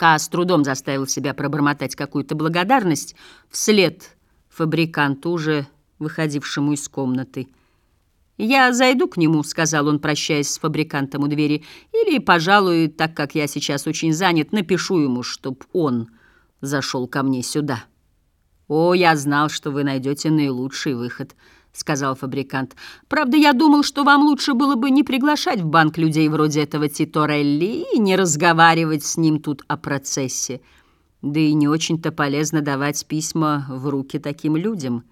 Ка с трудом заставил себя пробормотать какую-то благодарность вслед фабриканту, уже выходившему из комнаты. «Я зайду к нему», — сказал он, прощаясь с фабрикантом у двери, «или, пожалуй, так как я сейчас очень занят, напишу ему, чтоб он зашел ко мне сюда». «О, я знал, что вы найдете наилучший выход», — сказал фабрикант. «Правда, я думал, что вам лучше было бы не приглашать в банк людей вроде этого Титорелли и не разговаривать с ним тут о процессе. Да и не очень-то полезно давать письма в руки таким людям».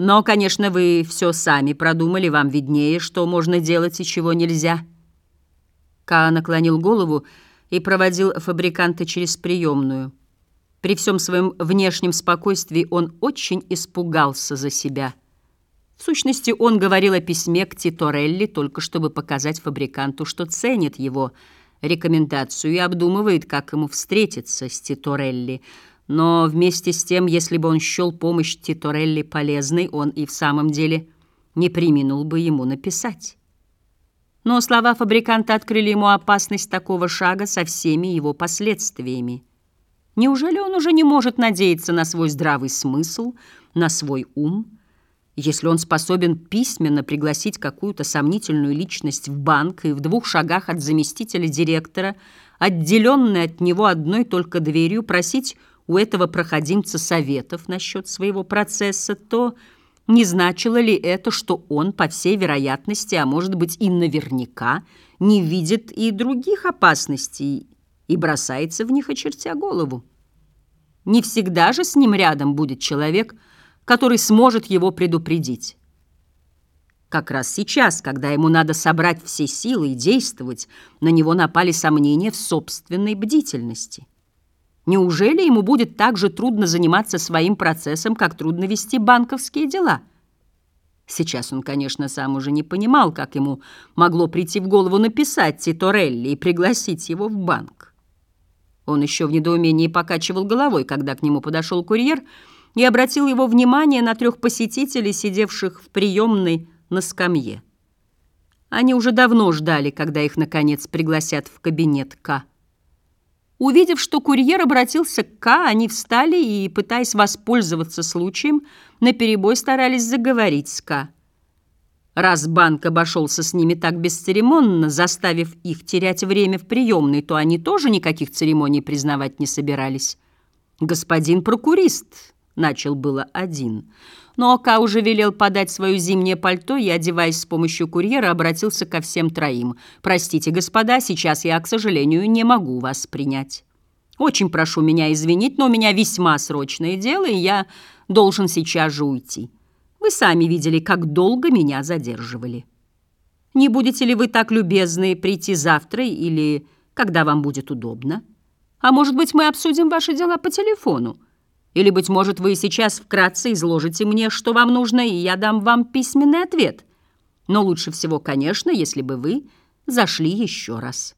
Но, конечно, вы все сами продумали, вам виднее, что можно делать и чего нельзя. Ка наклонил голову и проводил фабриканта через приемную. При всем своем внешнем спокойствии он очень испугался за себя. В сущности, он говорил о письме к Титорелли только чтобы показать фабриканту, что ценит его рекомендацию и обдумывает, как ему встретиться с Титорелли – но вместе с тем, если бы он счел помощь Титорелли полезной, он и в самом деле не приминул бы ему написать. Но слова фабриканта открыли ему опасность такого шага со всеми его последствиями. Неужели он уже не может надеяться на свой здравый смысл, на свой ум, если он способен письменно пригласить какую-то сомнительную личность в банк и в двух шагах от заместителя директора, отделенный от него одной только дверью, просить у этого проходимца советов насчет своего процесса, то не значило ли это, что он, по всей вероятности, а может быть и наверняка, не видит и других опасностей и бросается в них, очертя голову? Не всегда же с ним рядом будет человек, который сможет его предупредить. Как раз сейчас, когда ему надо собрать все силы и действовать, на него напали сомнения в собственной бдительности. Неужели ему будет так же трудно заниматься своим процессом, как трудно вести банковские дела? Сейчас он, конечно, сам уже не понимал, как ему могло прийти в голову написать Титорелли и пригласить его в банк. Он еще в недоумении покачивал головой, когда к нему подошел курьер и обратил его внимание на трех посетителей, сидевших в приемной на скамье. Они уже давно ждали, когда их, наконец, пригласят в кабинет К. Увидев, что курьер обратился к К, они встали и, пытаясь воспользоваться случаем, наперебой старались заговорить с К. Раз банк обошелся с ними так бесцеремонно, заставив их терять время в приемной, то они тоже никаких церемоний признавать не собирались. «Господин прокурист», — начал было один, но Ка уже велел подать свое зимнее пальто и, одеваясь с помощью курьера, обратился ко всем троим. «Простите, господа, сейчас я, к сожалению, не могу вас принять. Очень прошу меня извинить, но у меня весьма срочное дело, и я должен сейчас же уйти. Вы сами видели, как долго меня задерживали. Не будете ли вы так любезны прийти завтра или когда вам будет удобно? А может быть, мы обсудим ваши дела по телефону?» Или, быть может, вы сейчас вкратце изложите мне, что вам нужно, и я дам вам письменный ответ. Но лучше всего, конечно, если бы вы зашли еще раз».